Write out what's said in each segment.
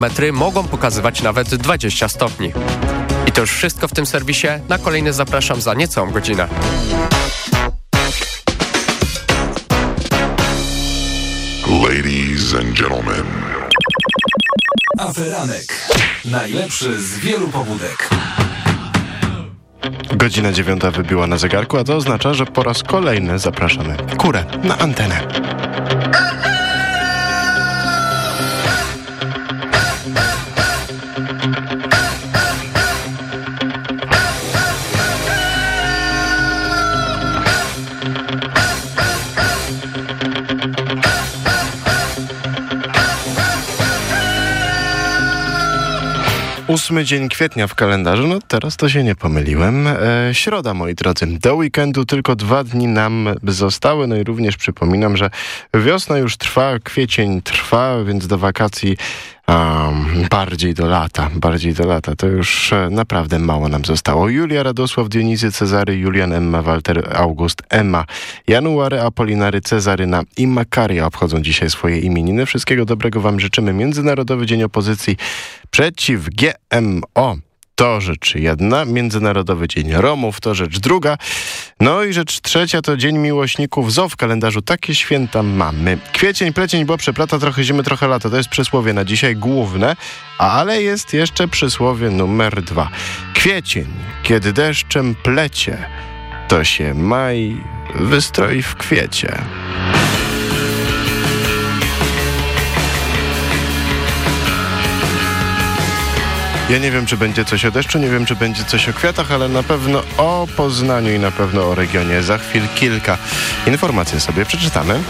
metry mogą pokazywać nawet 20 stopni. I to już wszystko w tym serwisie. Na kolejny zapraszam za niecałą godzinę. Ladies and gentlemen. Aferanek. Najlepszy z wielu pobudek. Godzina dziewiąta wybiła na zegarku, a to oznacza, że po raz kolejny zapraszamy kurę na antenę. Ósmy dzień kwietnia w kalendarzu, no teraz to się nie pomyliłem. E, środa, moi drodzy. Do weekendu tylko dwa dni nam zostały, no i również przypominam, że wiosna już trwa, kwiecień trwa, więc do wakacji Um, bardziej do lata, bardziej do lata. To już e, naprawdę mało nam zostało. Julia, Radosław, Dionizy, Cezary, Julian, Emma, Walter, August, Emma, January, Apolinary, Cezaryna i Makaria obchodzą dzisiaj swoje imieniny. Wszystkiego dobrego wam życzymy. Międzynarodowy Dzień Opozycji przeciw GMO to rzecz jedna, Międzynarodowy Dzień Romów to rzecz druga, no i rzecz trzecia to Dzień Miłośników ZO w kalendarzu. Takie święta mamy. Kwiecień, plecień, bo przeplata trochę zimy, trochę lata. To jest przysłowie na dzisiaj główne, ale jest jeszcze przysłowie numer dwa. Kwiecień, kiedy deszczem plecie, to się maj wystroi w kwiecie. Ja nie wiem, czy będzie coś o deszczu, nie wiem, czy będzie coś o kwiatach, ale na pewno o Poznaniu i na pewno o regionie. Za chwil kilka informacji sobie przeczytamy.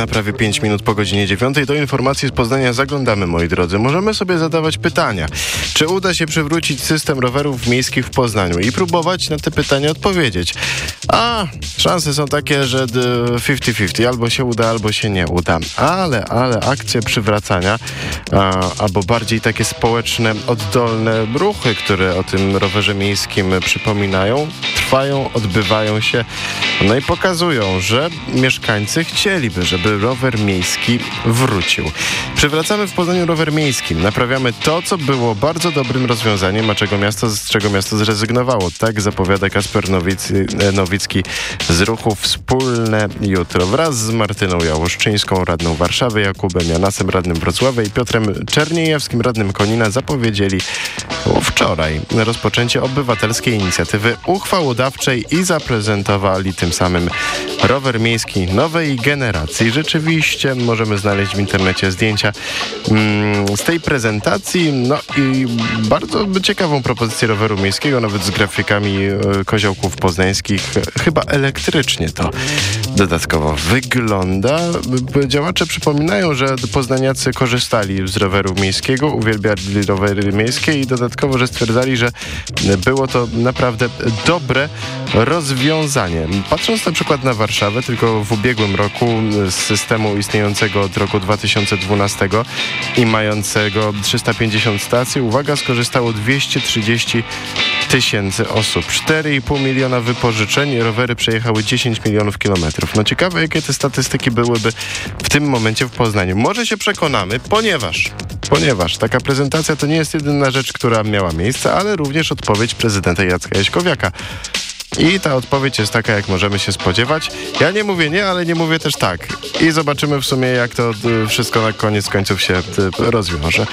Na prawie 5 minut po godzinie 9 do informacji z Poznania zaglądamy, moi drodzy. Możemy sobie zadawać pytania. Czy uda się przywrócić system rowerów miejskich w Poznaniu i próbować na te pytania odpowiedzieć? A, szanse są takie, że 50-50. Albo się uda, albo się nie uda. Ale, ale akcje przywracania, a, albo bardziej takie społeczne, oddolne ruchy, które o tym rowerze miejskim przypominają, trwają, odbywają się, no i pokazują, że mieszkańcy chcieliby, żeby rower miejski wrócił. Przywracamy w Poznaniu rower miejski. Naprawiamy to, co było bardzo dobrym rozwiązaniem, a czego miasto, z czego miasto zrezygnowało. Tak zapowiada Kasper Nowic, Nowicki z ruchu Wspólne Jutro. Wraz z Martyną Jałoszczyńską, radną Warszawy, Jakubem Janasem, radnym Wrocławia i Piotrem Czerniejewskim, radnym Konina zapowiedzieli wczoraj rozpoczęcie obywatelskiej inicjatywy uchwałodawczej i zaprezentowali tym samym rower miejski nowej generacji. Rzeczywiście możemy znaleźć w internecie zdjęcia mm, z tej prezentacji, no i bardzo ciekawą propozycję roweru miejskiego, nawet z grafikami e, koziołków poznańskich. Chyba elektrycznie to dodatkowo wygląda. Działacze przypominają, że poznaniacy korzystali z roweru miejskiego, uwielbiali rowery miejskie i dodatkowo, że stwierdzali, że było to naprawdę dobre rozwiązanie. Patrząc na przykład na Warszawę, tylko w ubiegłym roku z systemu istniejącego od roku 2012 i mającego 350 stacji, uwaga, skorzystało 230 tysięcy osób. 4,5 miliona wypożyczeń, rowery przejechały 10 milionów kilometrów. No ciekawe, jakie te statystyki byłyby w tym momencie w Poznaniu. Może się przekonamy, ponieważ ponieważ taka prezentacja to nie jest jedyna rzecz, która miała miejsce, ale również odpowiedź prezydenta Jacka Jaśkowiaka. I ta odpowiedź jest taka, jak możemy się spodziewać. Ja nie mówię nie, ale nie mówię też tak. I zobaczymy w sumie, jak to y, wszystko na koniec końców się y, rozwiąże.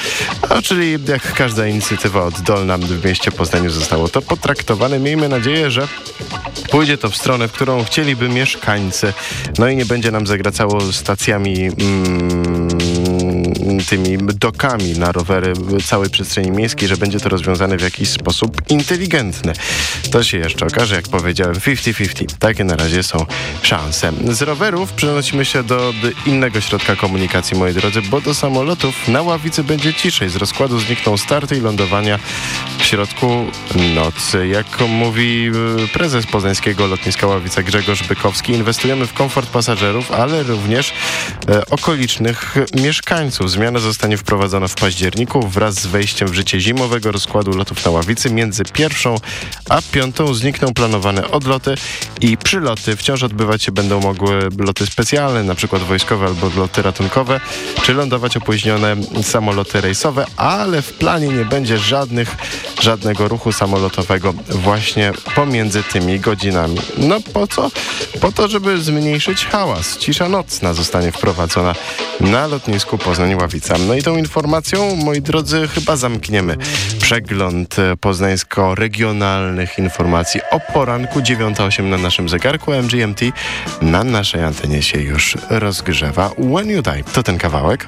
A czyli jak każda inicjatywa oddolna w mieście Poznaniu zostało to potraktowane. Miejmy nadzieję, że pójdzie to w stronę, w którą chcieliby mieszkańcy. No i nie będzie nam zagracało stacjami mm, tymi dokami na rowery całej przestrzeni miejskiej, że będzie to rozwiązane w jakiś sposób inteligentny. To się jeszcze okaże, jak powiedziałem, 50-50. Takie na razie są szanse. Z rowerów przenosimy się do, innego środka komunikacji, moi drodzy, bo do samolotów na ławicy będzie ciszej. Z rozkładu znikną starty i lądowania w środku nocy. Jak mówi y, prezes poznańskiego lotniska Ławica Grzegorz Bykowski, inwestujemy w komfort pasażerów, ale również e, okolicznych mieszkańców. Zmiana zostanie wprowadzona w październiku wraz z wejściem w życie zimowego rozkładu lotów na Ławicy. Między pierwszą a piątą znikną planowane odloty i przyloty. Wciąż odbywać się będą mogły loty specjalne, na przykład wojskowe albo loty ratunkowe, czy lądować opóźnione samoloty rejsowe, ale w planie nie będzie żadnych, żadnego ruchu samolotowego właśnie pomiędzy tymi godzinami. No po co? Po to, żeby zmniejszyć hałas. Cisza nocna zostanie wprowadzona na lotnisku No i tą informacją, moi drodzy, chyba zamkniemy przegląd poznańsko-regionalnych informacji o poranku 9.08 na naszym zegarku MGMT. Na naszej antenie się już rozgrzewa. When You Die to ten kawałek.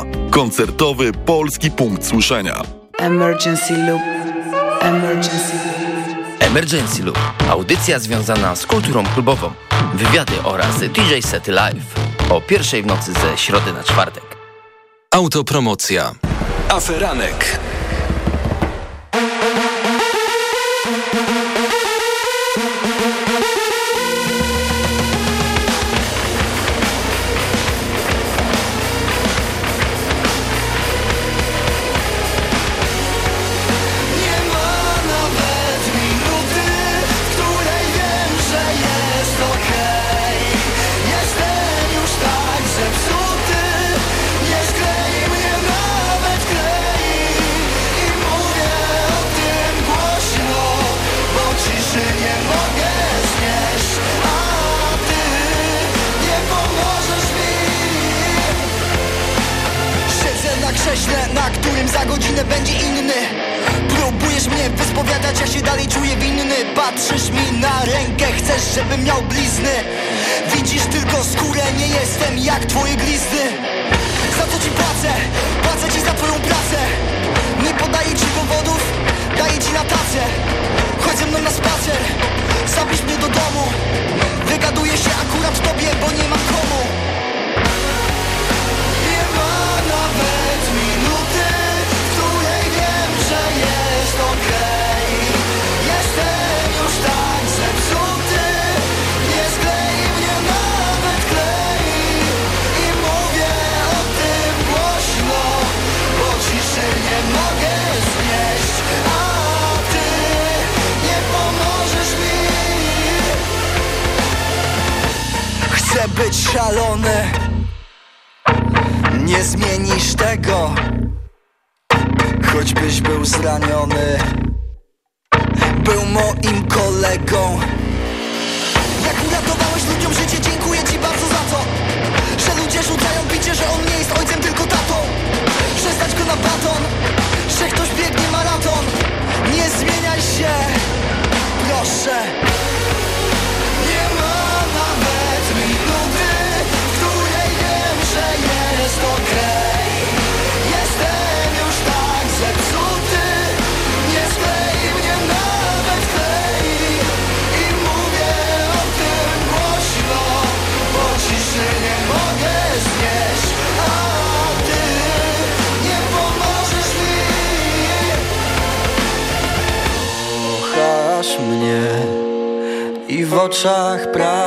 Koncertowy Polski Punkt Słyszenia. Emergency Loop. Emergency Loop. Emergency Loop. Audycja związana z kulturą klubową. Wywiady oraz DJ Sety Live. O pierwszej w nocy ze środy na czwartek. Autopromocja. Aferanek. oczach prawie.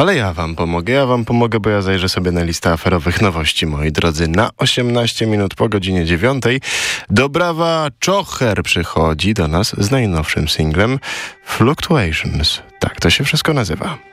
Ale ja wam pomogę, ja wam pomogę, bo ja zajrzę sobie na listę aferowych nowości, moi drodzy. Na 18 minut po godzinie 9 Dobrawa Czocher przychodzi do nas z najnowszym singlem Fluctuations. Tak to się wszystko nazywa.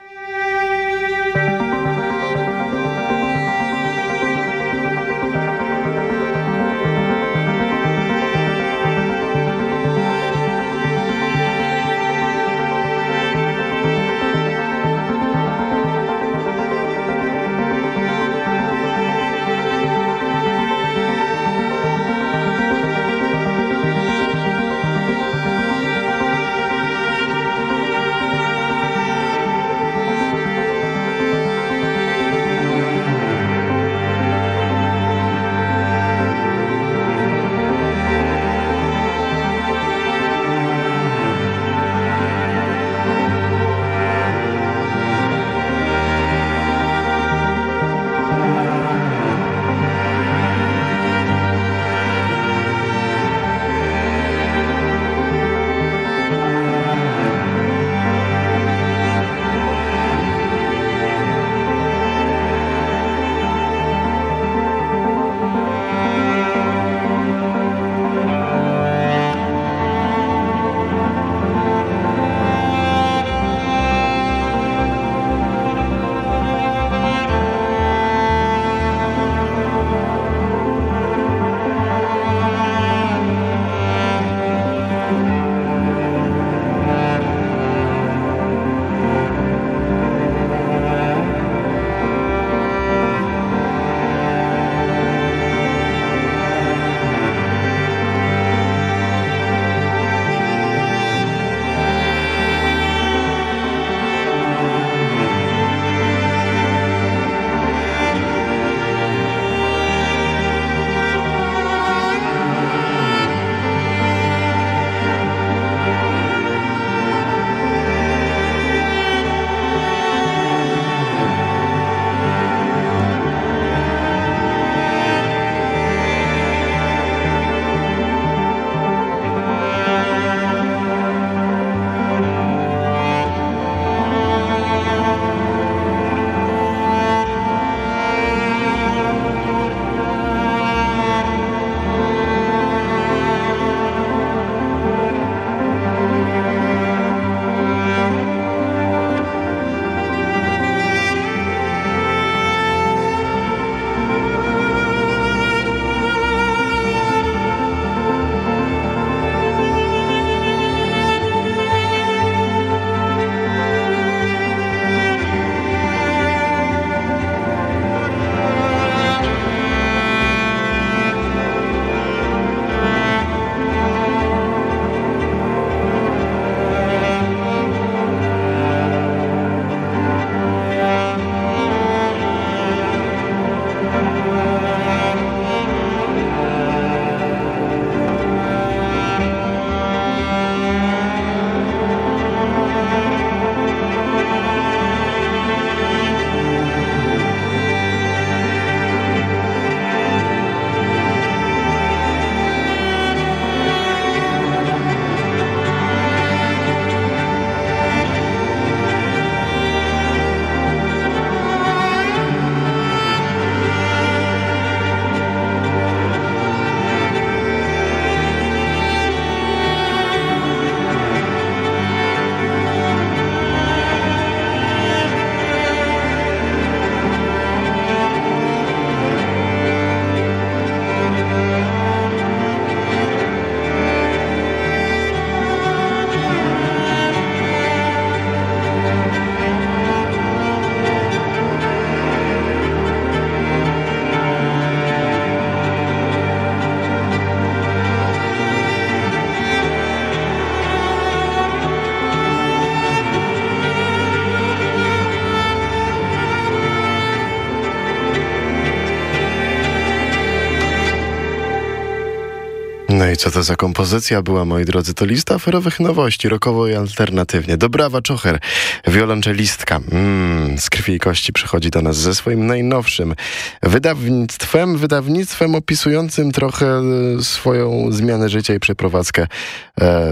No i co to za kompozycja była, moi drodzy? To lista aferowych nowości, rokowo i alternatywnie. Dobrawa Czocher, wiolonczelistka. Mm, z krwi i kości przychodzi do nas ze swoim najnowszym wydawnictwem, wydawnictwem opisującym trochę e, swoją zmianę życia i przeprowadzkę e,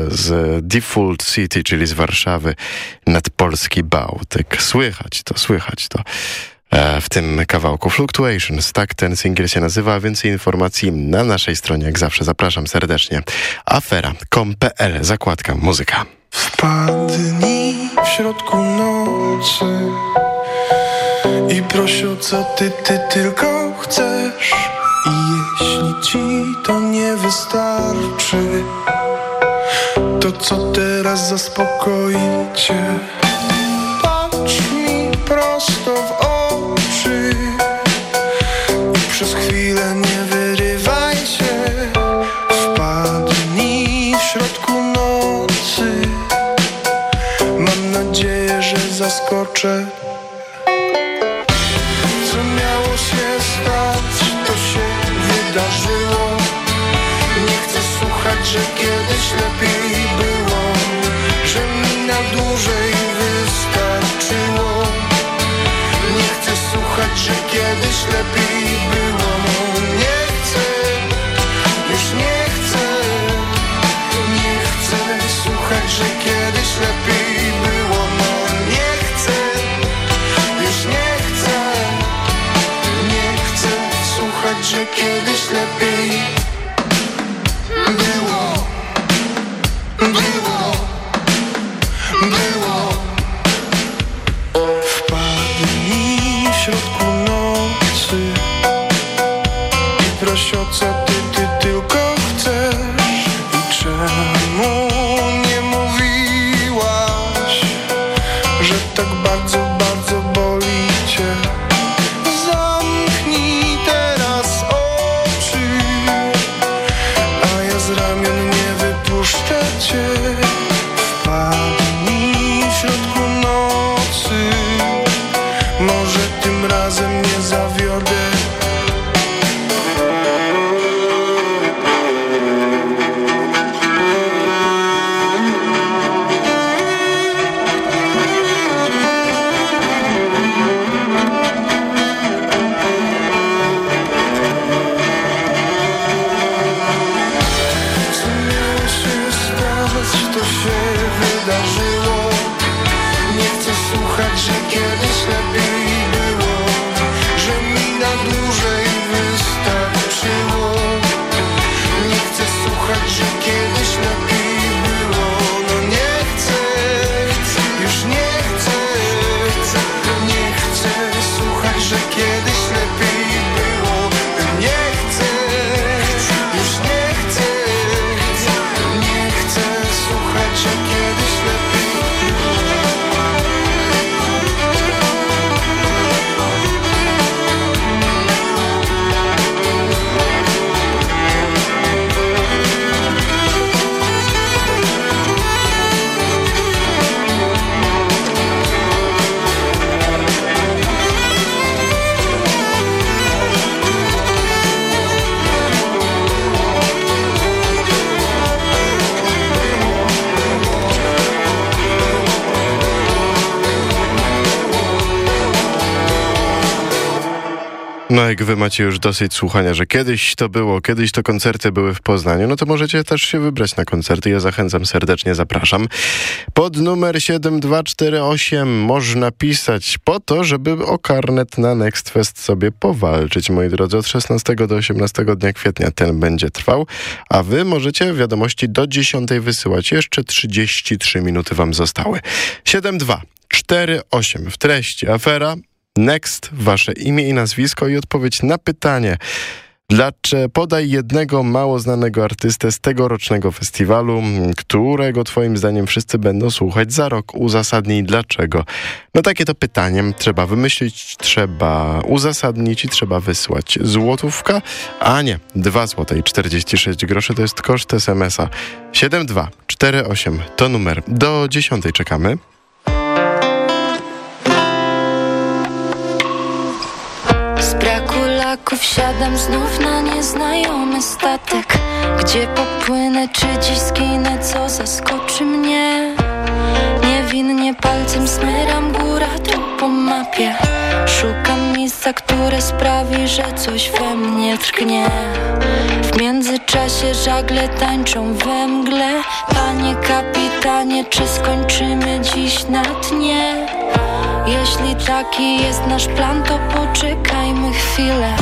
z Default City, czyli z Warszawy nad polski Bałtyk. Słychać to, słychać to. E, w tym kawałku Fluctuations. Tak ten singiel się nazywa. Więcej informacji na naszej stronie, jak zawsze. Zapraszam serdecznie. Afera.com.pl Zakładka Muzyka. Wpadnij w środku nocy i prosi o co ty, ty tylko chcesz. I jeśli ci to nie wystarczy, to co teraz zaspokoi cię? Patrz zaskoczę. Co miało się stać, to się wydarzyło. Nie chcę słuchać, że kiedyś lepiej było, że mi na dłużej wystarczyło. Nie chcę słuchać, że kiedyś lepiej było. Nie chcę, już nie chcę, nie chcę słuchać, że kiedyś lepiej że kiedyś lepiej No jak wy macie już dosyć słuchania, że kiedyś to było, kiedyś to koncerty były w Poznaniu, no to możecie też się wybrać na koncerty. Ja zachęcam serdecznie, zapraszam. Pod numer 7248 można pisać po to, żeby o karnet na Next Fest sobie powalczyć, moi drodzy. Od 16 do 18 dnia kwietnia ten będzie trwał, a wy możecie wiadomości do 10 wysyłać. Jeszcze 33 minuty wam zostały. 7248 w treści afera Next, wasze imię i nazwisko i odpowiedź na pytanie. Dlaczego podaj jednego mało znanego artystę z tegorocznego festiwalu, którego twoim zdaniem wszyscy będą słuchać za rok? Uzasadnij dlaczego. No takie to pytanie trzeba wymyślić, trzeba uzasadnić i trzeba wysłać. Złotówka, a nie, 2 złote i 46 groszy to jest koszt SMS-a. 7248 to numer. Do 10 czekamy. Chłopaków Siadam znów na nieznajomy statek. Gdzie popłynę, czy dziś zginę Co zaskoczy mnie? Niewinnie palcem smyram góra tu po mapie. Szukam miejsca, które sprawi, że coś we mnie tknie. W międzyczasie żagle tańczą we mgle. Panie kapitanie, czy skończymy dziś na dnie? Jeśli taki jest nasz plan, to poczekajmy chwilę.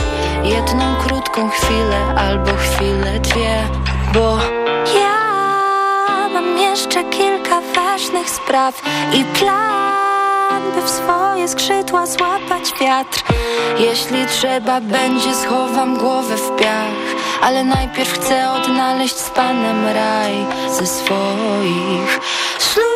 Jedną krótką chwilę albo chwilę dwie Bo ja mam jeszcze kilka ważnych spraw i plan By w swoje skrzydła złapać wiatr. Jeśli trzeba będzie schowam głowę w piach Ale najpierw chcę odnaleźć z Panem raj ze swoich snów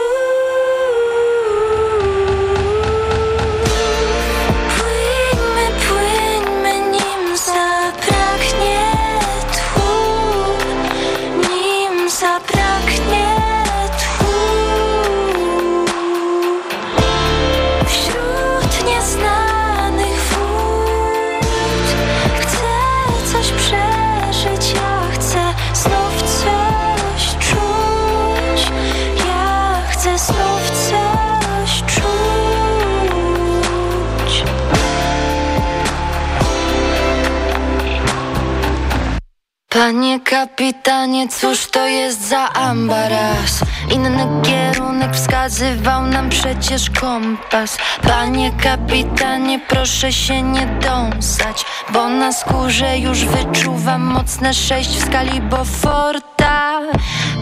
Panie kapitanie, cóż to jest za ambaras? Inny kierunek wskazywał nam przecież kompas Panie kapitanie, proszę się nie dąsać Bo na skórze już wyczuwam mocne sześć w skali Beauforta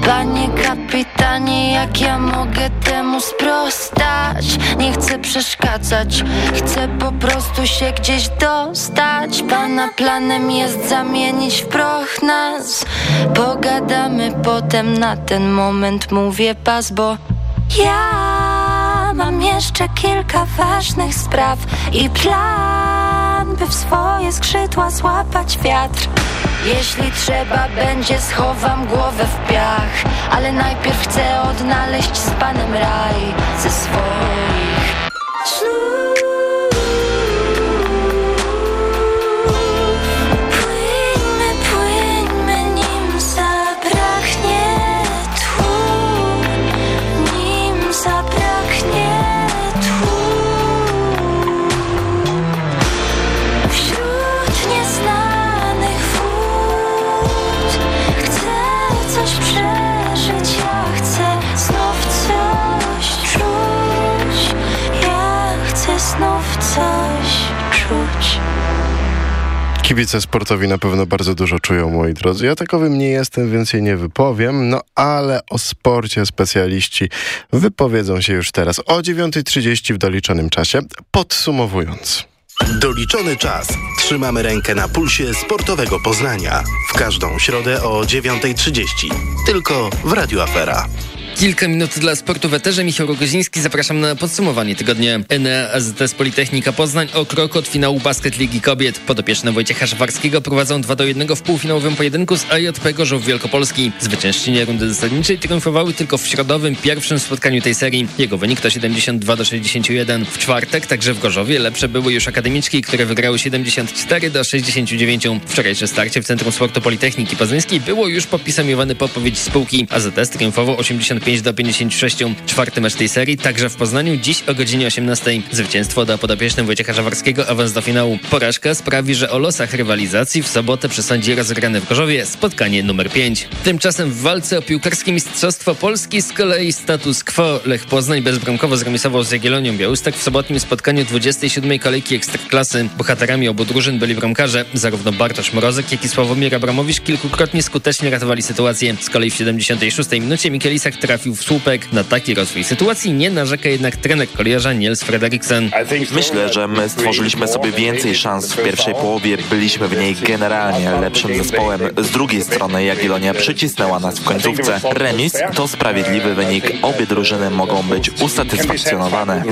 Panie kapitanie, jak ja mogę temu sprostać? Nie chcę przeszkadzać, chcę po prostu się gdzieś dostać Pana planem jest zamienić w proch nas Pogadamy potem na ten moment, mówię pas, bo ja mam jeszcze kilka ważnych spraw i plan, by w swoje skrzydła złapać wiatr. Jeśli trzeba będzie, schowam głowę w piach, ale najpierw chcę odnaleźć z Panem raj ze swoich Kibice sportowi na pewno bardzo dużo czują, moi drodzy. Ja takowym nie jestem, więc się nie wypowiem, no ale o sporcie specjaliści wypowiedzą się już teraz o 9.30 w doliczonym czasie. Podsumowując. Doliczony czas. Trzymamy rękę na pulsie sportowego Poznania. W każdą środę o 9.30. Tylko w Radio Afera. Kilka minut dla sportu w eterze. Michał Rogoziński, zapraszam na podsumowanie tygodnia. Enea AZS Politechnika Poznań o krok od finału Basket Ligi Kobiet. Podopieczne Wojciecha Szawarskiego prowadzą 2 do 1 w półfinałowym pojedynku z AJP Gorzów Wielkopolski. Zwyciężczynie rundy zasadniczej triumfowały tylko w środowym pierwszym spotkaniu tej serii. Jego wynik to 72 do 61. W czwartek także w Gorzowie lepsze były już akademiczki, które wygrały 74 do 69. Wczorajsze starcie w Centrum Sportu Politechniki Poznańskiej było już podpisaniowany po odpowiedzi spółki. AZS triumfował 85 do 56. Czwarty mecz tej serii, także w Poznaniu, dziś o godzinie 18. Zwycięstwo da podopiecznym Wojciecha Żawarskiego awans do finału. Porażka sprawi, że o losach rywalizacji w sobotę przesądzi rozegrane w Gorzowie spotkanie numer 5. Tymczasem w walce o piłkarskie Mistrzostwo Polski z kolei status quo. Lech Poznań bezbramkowo zremisował z Jagiellonią Białystok w sobotnim spotkaniu 27. kolejki Ekstraklasy. Bohaterami obu drużyn byli bramkarze. Zarówno Bartosz Mrozek, jak i Sławomir Abramowicz kilkukrotnie skutecznie ratowali sytuację. Z kolei w 76. minucie Mikel Isak trafił w słupek. Na taki rozwój sytuacji nie narzeka jednak trener kolejarza Niels Frederiksen. Myślę, że my stworzyliśmy sobie więcej szans w pierwszej połowie. Byliśmy w niej generalnie lepszym zespołem. Z drugiej strony Jagiellonia przycisnęła nas w końcówce. Remis to sprawiedliwy wynik. Obie drużyny mogą być usatysfakcjonowane.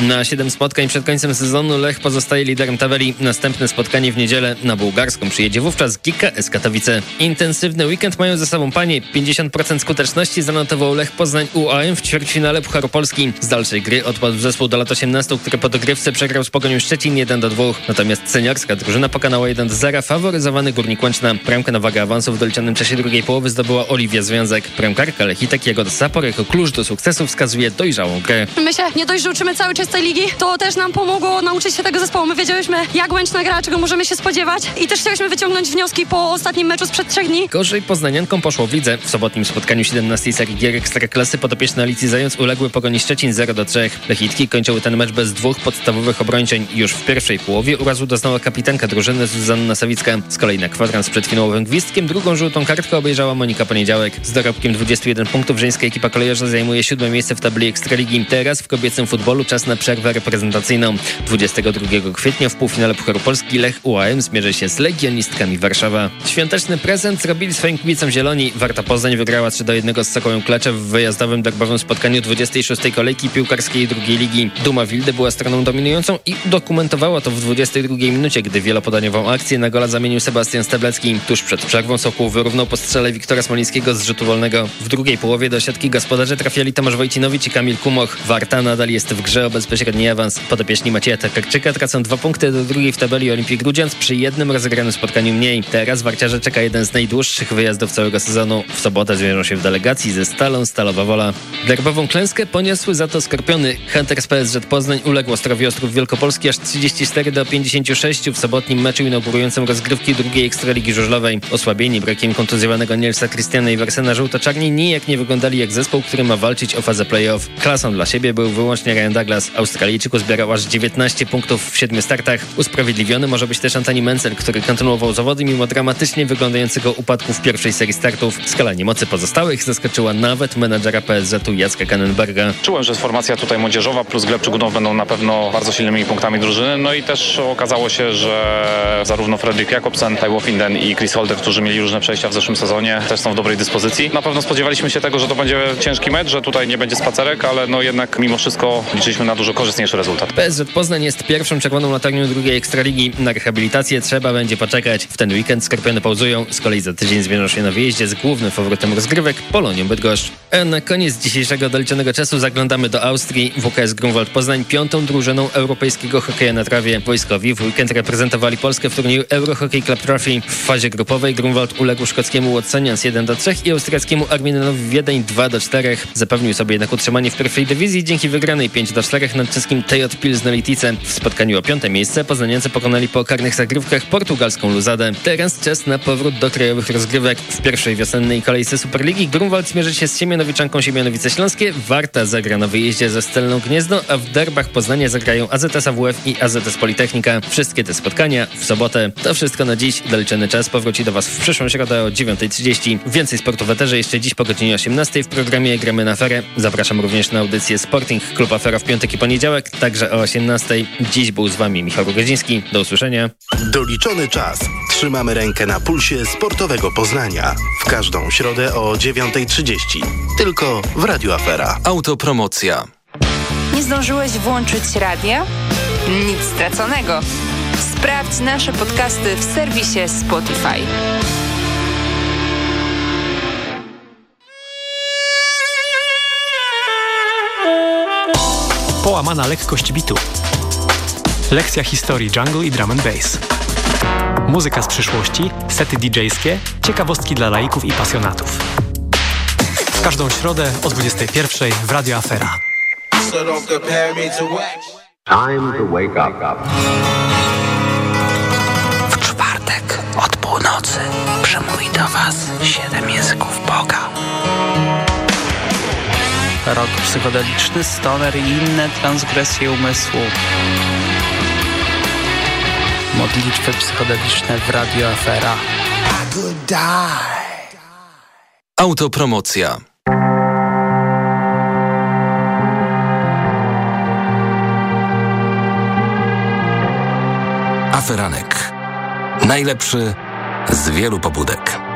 Na 7 spotkań przed końcem sezonu Lech pozostaje liderem tabeli. Następne spotkanie w niedzielę na bułgarską przyjedzie wówczas GKS Katowice. Intensywny weekend mają ze sobą panie. 50% skuteczności zanotował Lech Lech Poznań UAM w ćwierćfinale Pucharu Polski. Z dalszej gry odpadł zespół do lat 18, który po dogrywce przegrał z Pogonią Szczecin 1 do 2. Natomiast seniorska drużyna pokonała 1 do 0 faworyzowany Górnik Łęczna. Bramkę na wagę awansu w doliczonym czasie drugiej połowy zdobyła Oliwia Związek. Bramkarka Lechitek jego Sapor jako klucz do sukcesu wskazuje dojrzałą grę. My się nie dość, że uczymy cały czas tej ligi, to też nam pomogło nauczyć się tego zespołu. My wiedzieliśmy, jak Łęczna gra, czego możemy się spodziewać i też chcieliśmy wyciągnąć wnioski po ostatnim meczu sprzed trzech dni. Gorzej poznaniankom poszło w lidze. W sobotnim spotkaniu 17 serii gier Ekstraklasy podopieczne Alicji Zając uległy Pogoni Szczecin 0 do 3. Lechitki kończyły ten mecz bez dwóch podstawowych obrończeń. Już w pierwszej połowie urazu doznała kapitanka drużyny Zuzanna Sawicka. Z kolei na kwadrans przed finałowym gwizdkiem drugą żółtą kartkę obejrzała Monika Poniedziałek. Z dorobkiem 21 punktów żeńska ekipa kolejorza zajmuje siódme miejsce w tabeli Ekstraligi. Teraz w kobiecym futbolu czas na przerwę reprezentacyjną. 22 kwietnia w półfinale Pucharu Polski Lech UAM zmierzy się z legionistkami Warszawa. Świąteczny prezent zrobili swoim kibicom zieloni. Warta Poznań wygrała 3 do 1 z Sokołem Klecze w wyjazdowym derbowym spotkaniu 26 kolejki piłkarskiej drugiej ligi. Duma Wilde była stroną dominującą i dokumentowała to w 22 minucie, gdy wielopodaniową akcję na gola zamienił Sebastian Steblecki. Tuż przed przerwą Sokół wyrównał po strzale Wiktora Smolińskiego z rzutu wolnego. W drugiej połowie do siatki gospodarzy trafiali Tomasz Wojcinowicz i Kamil Kumoch. Warta nadal jest w grze o bezpośredni awans. Podopieczni Macieja Takarczyka tracą dwa punkty do drugiej w tabeli Olimpii Grudziądz przy jednym rozegranym spotkaniu mniej. Teraz Warciarze czeka jeden z najdłuższych wyjazdów całego sezonu. W sobotę zmierzą się w delegacji ze Stalą Stalowa Wola. Derbową klęskę poniosły za to Skorpiony. Hunter z PSZ Poznań uległ Ostrowi Ostrów Wielkopolski aż 34 do 56 w sobotnim meczu inaugurującym rozgrywki drugiej Ekstraligi Żużlowej. Osłabieni brakiem kontuzjowanego Nielsa Christiana i Wersena żółto-czarni nijak nie wyglądali jak zespół, który ma walczyć o fazę playoff. Klasą dla siebie był wyłącznie Ryan Douglas. Australijczyk uzbierał aż 19 punktów w siedmiu startach. Usprawiedliwiony może być też Antoni Mencel, który kontynuował zawody mimo dramatycznie wyglądającego upadku w pierwszej serii startów. Skala niemocy pozostałych zaskoczyła nawet menadżera PSZ-u Jacka Kannenberga. Czułem, że formacja tutaj młodzieżowa plus Gleb Czugunow będą na pewno bardzo silnymi punktami drużyny. No i też okazało się, że zarówno Fredrik Jakobsen, Taiwo Finden i Chris Holder, którzy mieli różne przejścia w zeszłym sezonie, też są w dobrej dyspozycji. Na pewno spodziewaliśmy się tego, że to będzie ciężki mecz, że tutaj nie będzie spacerek, ale no jednak mimo wszystko liczyliśmy na dużo korzystniejszy rezultat. PSZ Poznań jest pierwszą czerwoną latarnią drugiej Ekstraligi. Na rehabilitację trzeba będzie poczekać. W ten weekend Skorpiony pauzują. Z kolei za tydzień zmierzą się na wyjeździe z głównym faworytem rozgrywek Polonią Bydgoszcz. A na koniec dzisiejszego doliczonego czasu zaglądamy do Austrii. WKS Grunwald Poznań piątą drużyną europejskiego hokeja na trawie. Wojskowi w weekend reprezentowali Polskę w turnieju Euro Hockey Club Trophy. W fazie grupowej Grunwald uległ szkockiemu Watsonians 1 do 3 i austriackiemu Arminenowi Wiedeń 2 do 4. Zapewnił sobie jednak utrzymanie w pierwszej dywizji dzięki wygranej 5 do 4 nad czeskim TJ Pilsner Litice. W spotkaniu o piąte miejsce poznaniacy pokonali po karnych zagrywkach portugalską Luzadę. Teraz czas na powrót do krajowych rozgrywek. W pierwszej wiosennej kolejce Superligi Grunwald zmierzy się z Siemianowiczanką Siemianowice Śląskie. Warta zagra na wyjeździe ze Stelną Gniezno, a w derbach Poznania zagrają AZS AWF i AZS Politechnika. Wszystkie te spotkania w sobotę. To wszystko na dziś. Doliczony czas powróci do Was w przyszłą środę o 9.30. Więcej sportu w eterze jeszcze dziś po godzinie 18 w programie Gramy na Aferę. Zapraszam również na audycję Sporting Klub Afera w piątek i poniedziałek, także o 18.00. Dziś był z Wami Michał Rogoziński. Do usłyszenia. Doliczony czas. Trzymamy rękę na pulsie sportowego Poznania. W każdą środę o 9.30. Tylko w Radio Afera. Autopromocja. Nie zdążyłeś włączyć radia? Nic straconego. Sprawdź nasze podcasty w serwisie Spotify. Połamana lekkość bitu. Lekcja historii jungle i drum and bass. Muzyka z przyszłości, sety DJ-skie, ciekawostki dla laików i pasjonatów. W każdą środę o 21 w Radio Afera. Time to wake up. W czwartek od północy przemówi do Was siedem języków Boga. Rok psychodeliczny, stoner i inne transgresje umysłu. Modlitwy psychodeliczne w Radio Afera. Autopromocja. Aferanek. Najlepszy z wielu pobudek.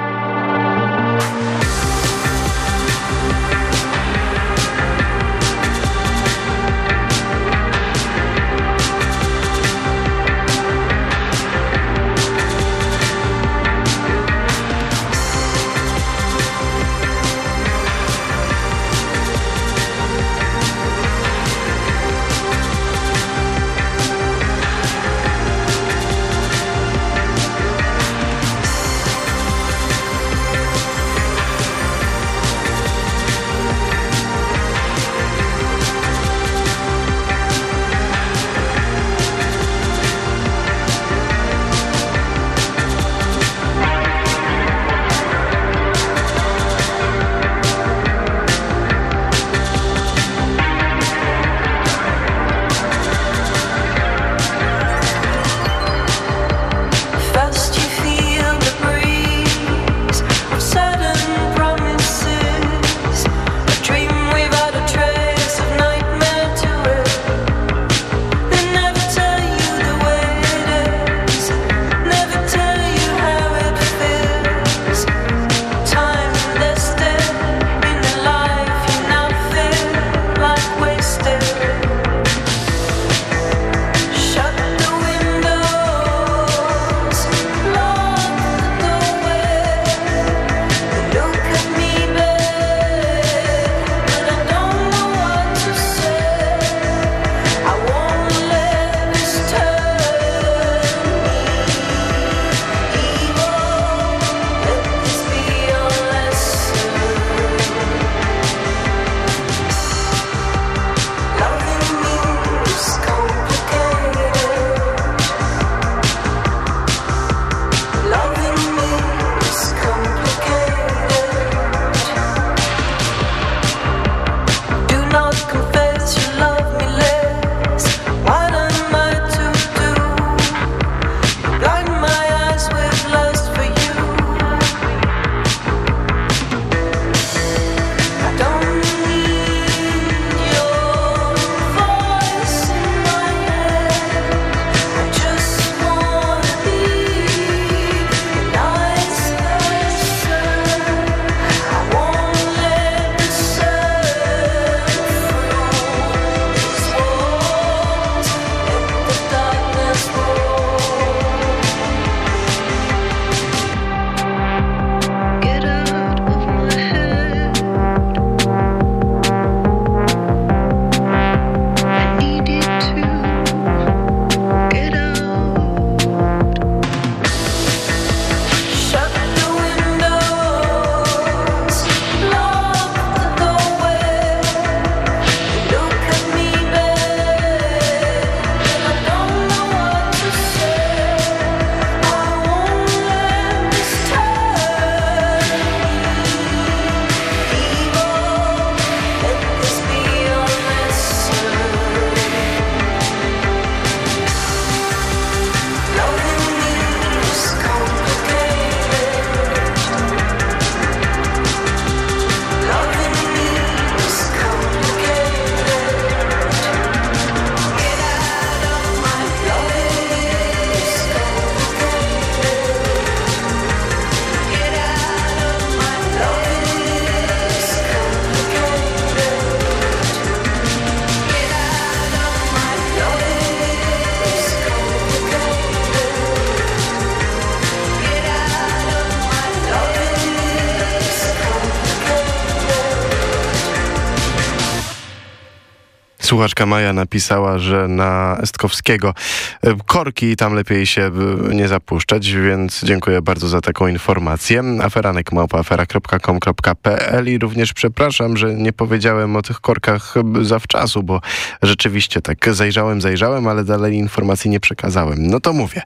Słuchaczka Maja napisała, że na Estkowskiego e, korki tam lepiej się e, nie zapuszczać, więc dziękuję bardzo za taką informację. Aferanek małpa afera.com.pl i również przepraszam, że nie powiedziałem o tych korkach e, zawczasu, bo rzeczywiście tak zajrzałem, zajrzałem, ale dalej informacji nie przekazałem. No to mówię.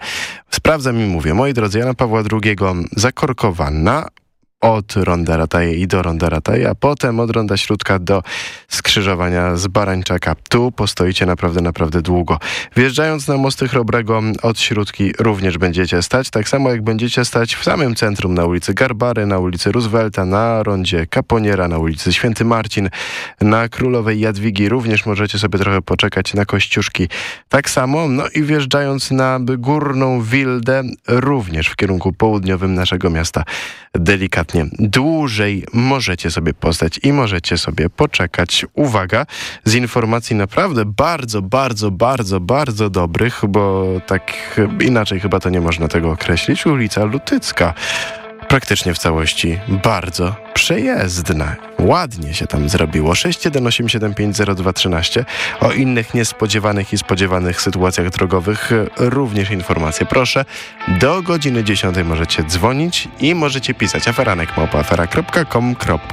Sprawdzam i mówię. Moi drodzy, Jana Pawła II zakorkowana od Ronda Rataje i do Ronda Rataje, a potem od Ronda Śródka do skrzyżowania z Barańczaka. Tu postoicie naprawdę, naprawdę długo. Wjeżdżając na mosty Chrobrego od Śródki również będziecie stać, tak samo jak będziecie stać w samym centrum na ulicy Garbary, na ulicy Roosevelta, na rondzie Kaponiera, na ulicy Święty Marcin, na Królowej Jadwigi również możecie sobie trochę poczekać na Kościuszki. Tak samo, no i wjeżdżając na Górną Wildę również w kierunku południowym naszego miasta delikatnie dłużej możecie sobie postać i możecie sobie poczekać. Uwaga, z informacji naprawdę bardzo, bardzo, bardzo, bardzo dobrych, bo tak inaczej chyba to nie można tego określić. Ulica Lutycka praktycznie w całości bardzo przejezdna. Ładnie się tam zrobiło. 618750213. O innych niespodziewanych i spodziewanych sytuacjach drogowych również informacje. Proszę, do godziny 10 możecie dzwonić i możecie pisać aferanek afera.com.pl.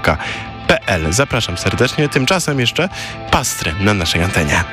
Zapraszam serdecznie. Tymczasem jeszcze pastry na naszej antenie.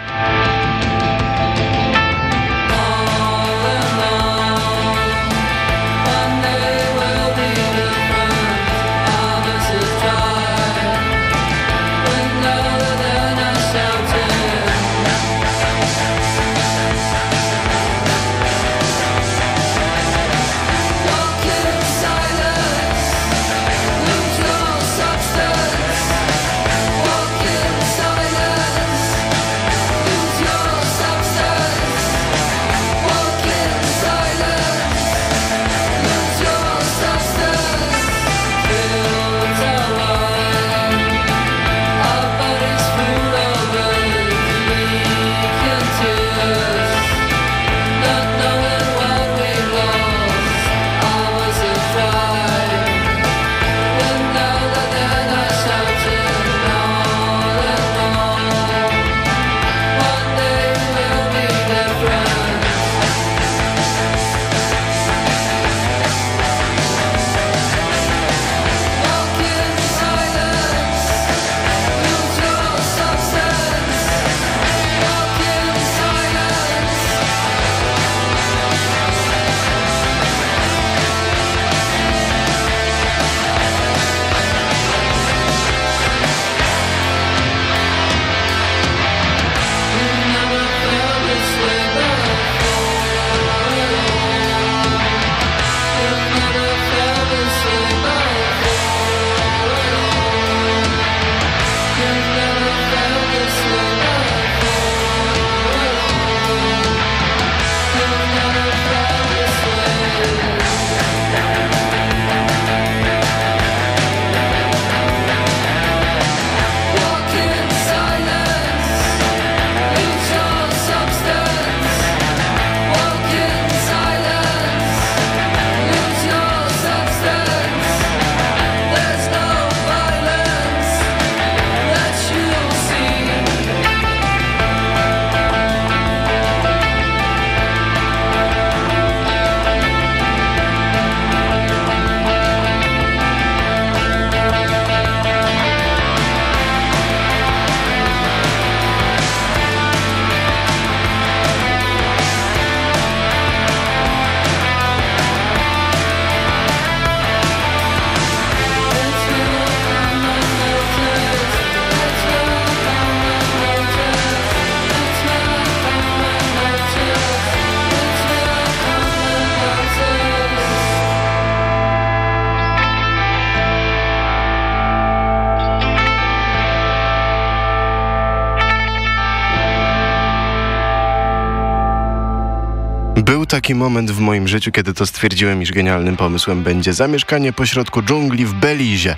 Taki moment w moim życiu, kiedy to stwierdziłem, iż genialnym pomysłem będzie zamieszkanie pośrodku dżungli w Belizie.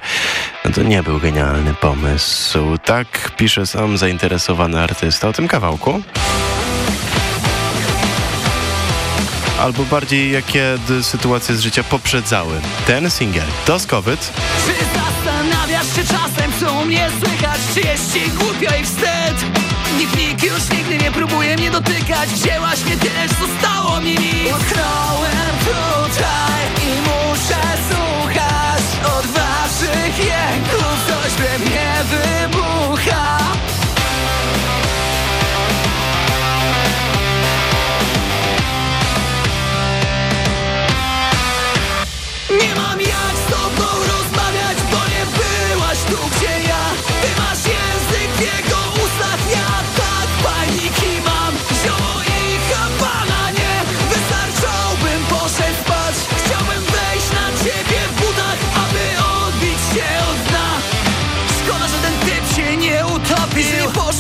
No to nie był genialny pomysł. Tak pisze sam zainteresowany artysta o tym kawałku. Albo bardziej, jakie sytuacje z życia poprzedzały. Ten singiel to Skowyt. Czy zastanawiasz się czasem, co mnie słychać? Czy jest ci głupio i wstyd? Nikt, nikt już nigdy nie próbuje mnie dotykać. Wzięłaś mnie też, zostało mi nic. Utknąłem tutaj i muszę słuchać. Od waszych jęków coś we mnie wybucha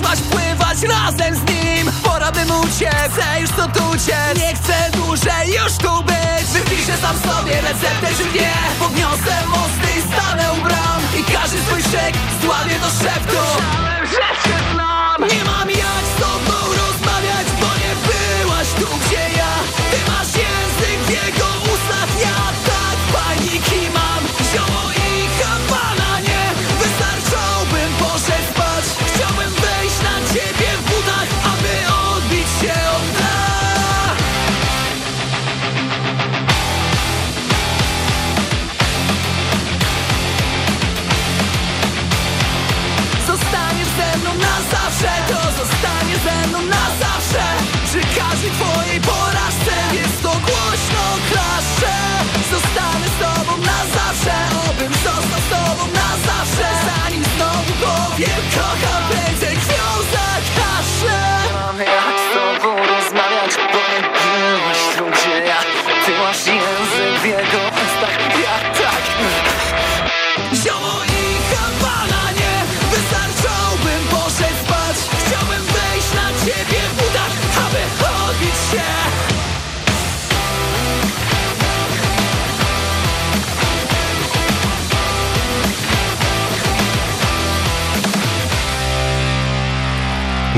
Poszłaś pływać razem z nim. Pora bym uciekł, chcę już stąd uciec. Nie chcę dłużej już tu być. Wypiszę sam sobie receptę, czy nie. Podniosę mosty i stanę u bram. I każdy swój szek zdławię do szeptu. Nie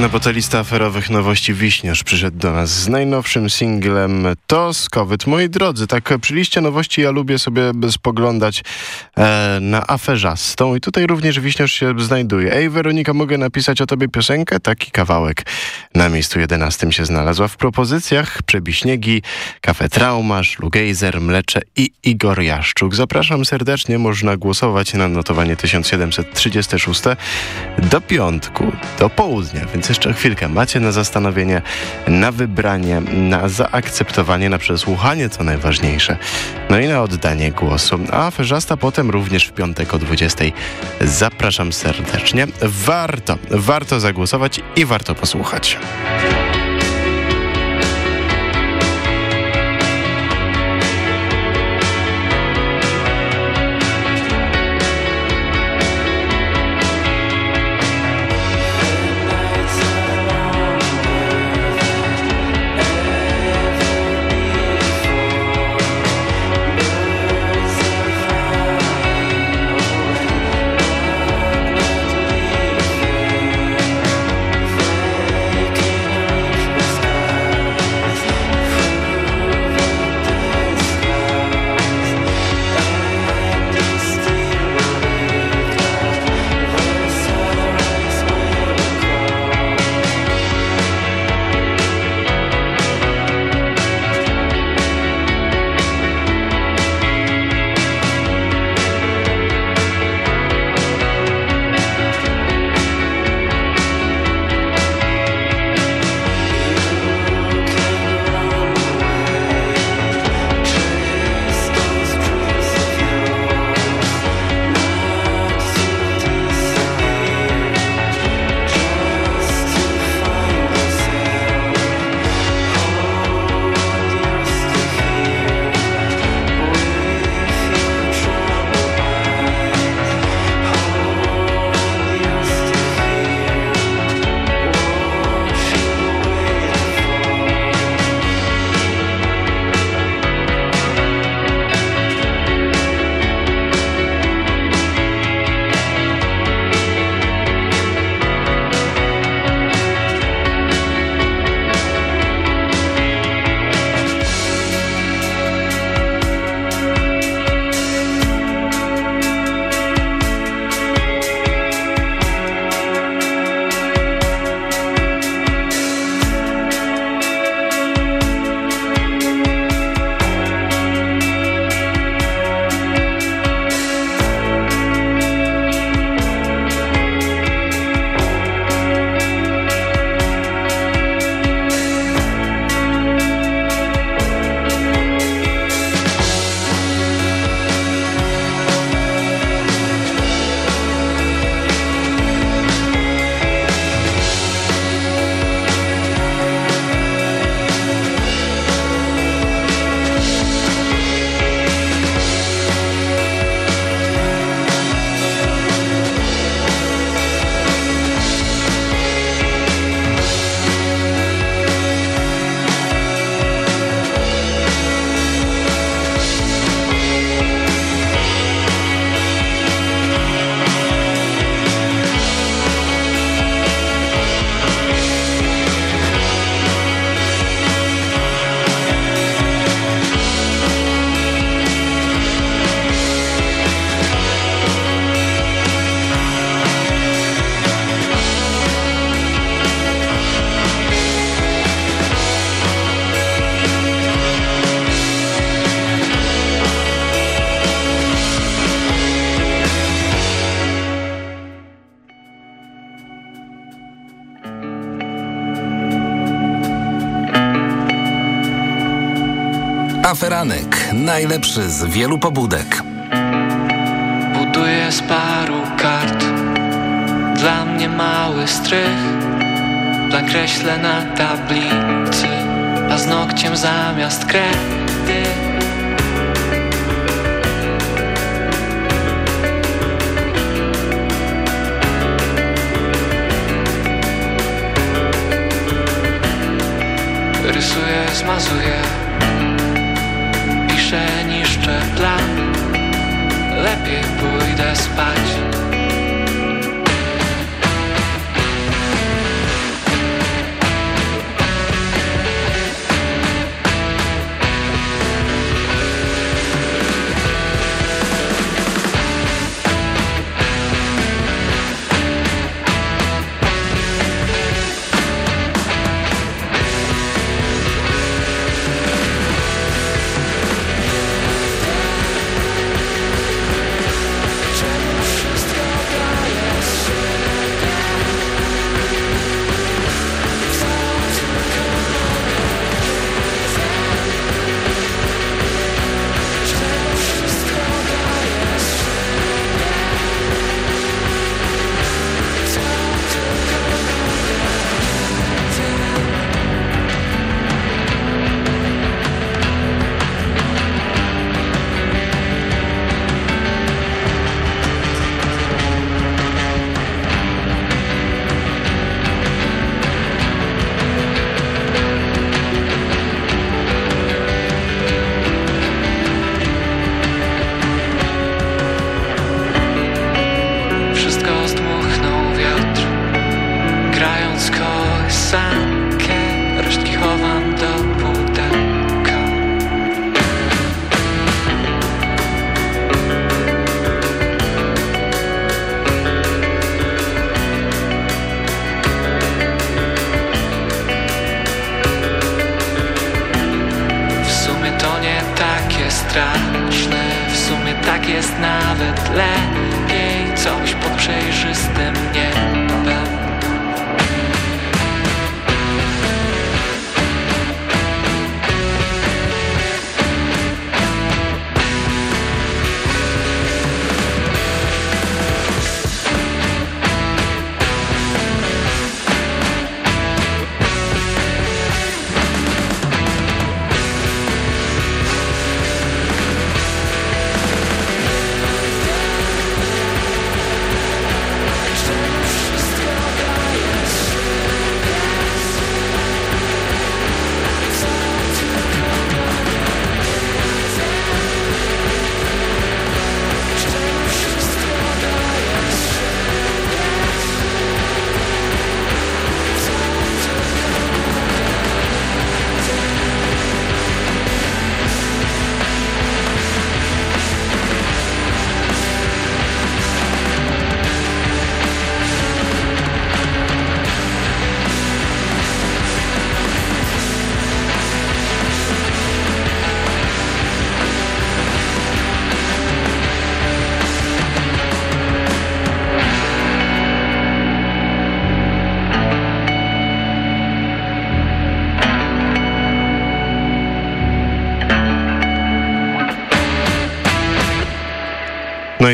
No bo ta lista aferowych nowości Wiśniarz przyszedł do nas z najnowszym singlem To Skowyt. Moi drodzy, tak przy liście nowości ja lubię sobie spoglądać e, na aferzastą i tutaj również Wiśniarz się znajduje. Ej Weronika, mogę napisać o tobie piosenkę? Taki kawałek na miejscu 11 się znalazła. W propozycjach Przebiśniegi, Kafe Trauma, Szlugejzer, Mlecze i Igor Jaszczuk. Zapraszam serdecznie, można głosować na notowanie 1736 do piątku, do południa, więc jeszcze chwilkę macie na zastanowienie, na wybranie, na zaakceptowanie, na przesłuchanie, co najważniejsze, no i na oddanie głosu. A aferzasta potem również w piątek o 20. Zapraszam serdecznie. Warto, warto zagłosować i warto posłuchać. Aferanek. Najlepszy z wielu pobudek. Buduję z paru kart Dla mnie mały strych Nakreślę na tablicy Paznokciem zamiast kredy Rysuję, zmazuję niszczę plan Lepiej pójdę spać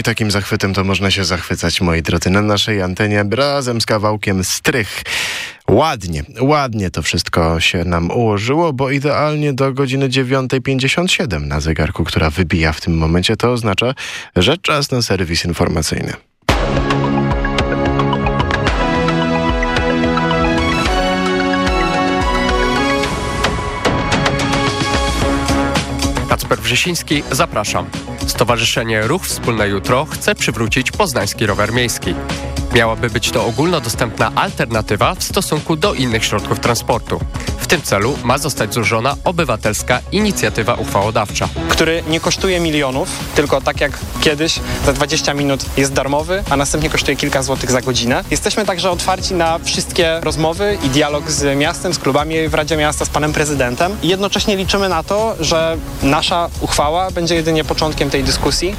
i takim zachwytem to można się zachwycać, moi drodzy, na naszej antenie razem z kawałkiem strych. Ładnie, ładnie to wszystko się nam ułożyło, bo idealnie do godziny 9.57 na zegarku, która wybija w tym momencie, to oznacza, że czas na serwis informacyjny. Kacper Wrzesiński, zapraszam. Stowarzyszenie Ruch Wspólne Jutro chce przywrócić poznański rower miejski. Miałaby być to ogólnodostępna alternatywa w stosunku do innych środków transportu. W tym celu ma zostać złożona obywatelska inicjatywa uchwałodawcza. który nie kosztuje milionów, tylko tak jak kiedyś za 20 minut jest darmowy, a następnie kosztuje kilka złotych za godzinę. Jesteśmy także otwarci na wszystkie rozmowy i dialog z miastem, z klubami w Radzie Miasta, z panem prezydentem i jednocześnie liczymy na to, że nasza uchwała będzie jedynie początkiem tej dyskusji.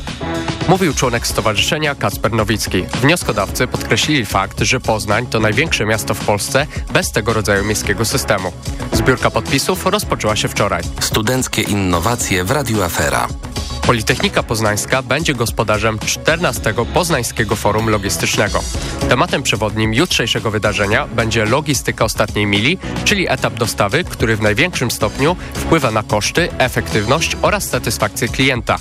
Mówił członek stowarzyszenia Kacper Nowicki. Wnioskodawcy podkreślili fakt, że Poznań to największe miasto w Polsce bez tego rodzaju miejskiego systemu. Zbiórka podpisów rozpoczęła się wczoraj. Studenckie innowacje w Radiu Afera. Politechnika Poznańska będzie gospodarzem 14. Poznańskiego Forum Logistycznego. Tematem przewodnim jutrzejszego wydarzenia będzie logistyka ostatniej mili, czyli etap dostawy, który w największym stopniu wpływa na koszty, efektywność oraz satysfakcję klienta.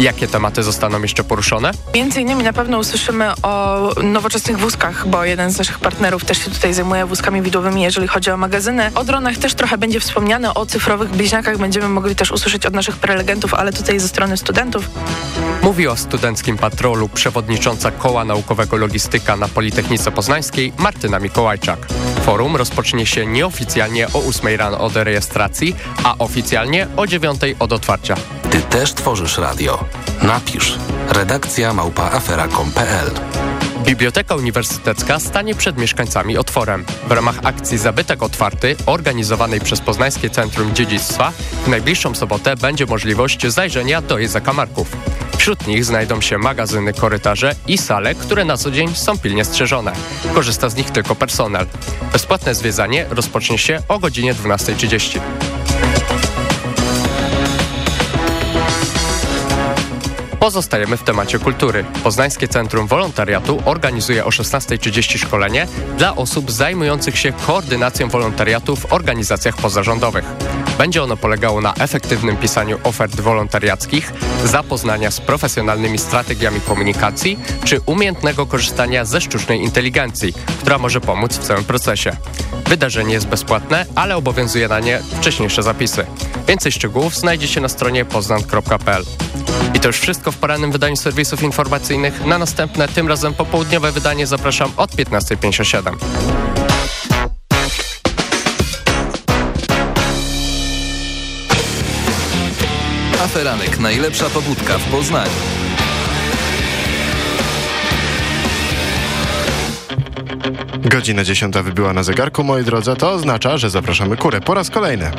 Jakie tematy zostaną jeszcze poruszone? Między innymi na pewno usłyszymy o nowoczesnych wózkach, bo jeden z naszych partnerów też się tutaj zajmuje wózkami widłowymi, jeżeli chodzi o magazyny. O dronach też trochę będzie wspomniane, o cyfrowych bliźniakach będziemy mogli też usłyszeć od naszych prelegentów, ale tutaj ze strony studentów. Mówi o studenckim patrolu przewodnicząca Koła Naukowego Logistyka na Politechnice Poznańskiej Martyna Mikołajczak. Forum rozpocznie się nieoficjalnie o 8 rano od rejestracji, a oficjalnie o 9 od otwarcia. Ty też tworzysz radio. Napisz redakcja małpaafera.com.pl Biblioteka Uniwersytecka stanie przed mieszkańcami otworem. W ramach akcji Zabytek Otwarty, organizowanej przez Poznańskie Centrum Dziedzictwa, w najbliższą sobotę będzie możliwość zajrzenia do jej zakamarków. Wśród nich znajdą się magazyny, korytarze i sale, które na co dzień są pilnie strzeżone. Korzysta z nich tylko personel. Bezpłatne zwiedzanie rozpocznie się o godzinie 12.30. Pozostajemy w temacie kultury. Poznańskie Centrum Wolontariatu organizuje o 16.30 szkolenie dla osób zajmujących się koordynacją wolontariatu w organizacjach pozarządowych. Będzie ono polegało na efektywnym pisaniu ofert wolontariackich, zapoznania z profesjonalnymi strategiami komunikacji czy umiejętnego korzystania ze sztucznej inteligencji, która może pomóc w całym procesie. Wydarzenie jest bezpłatne, ale obowiązuje na nie wcześniejsze zapisy. Więcej szczegółów znajdziecie na stronie poznan.pl. To już wszystko w porannym wydaniu serwisów informacyjnych. Na następne, tym razem popołudniowe wydanie zapraszam od 15.57. Aferanek najlepsza pobudka w Poznaniu. Godzina dziesiąta wybyła na zegarku, moi drodzy, to oznacza, że zapraszamy kurę po raz kolejny.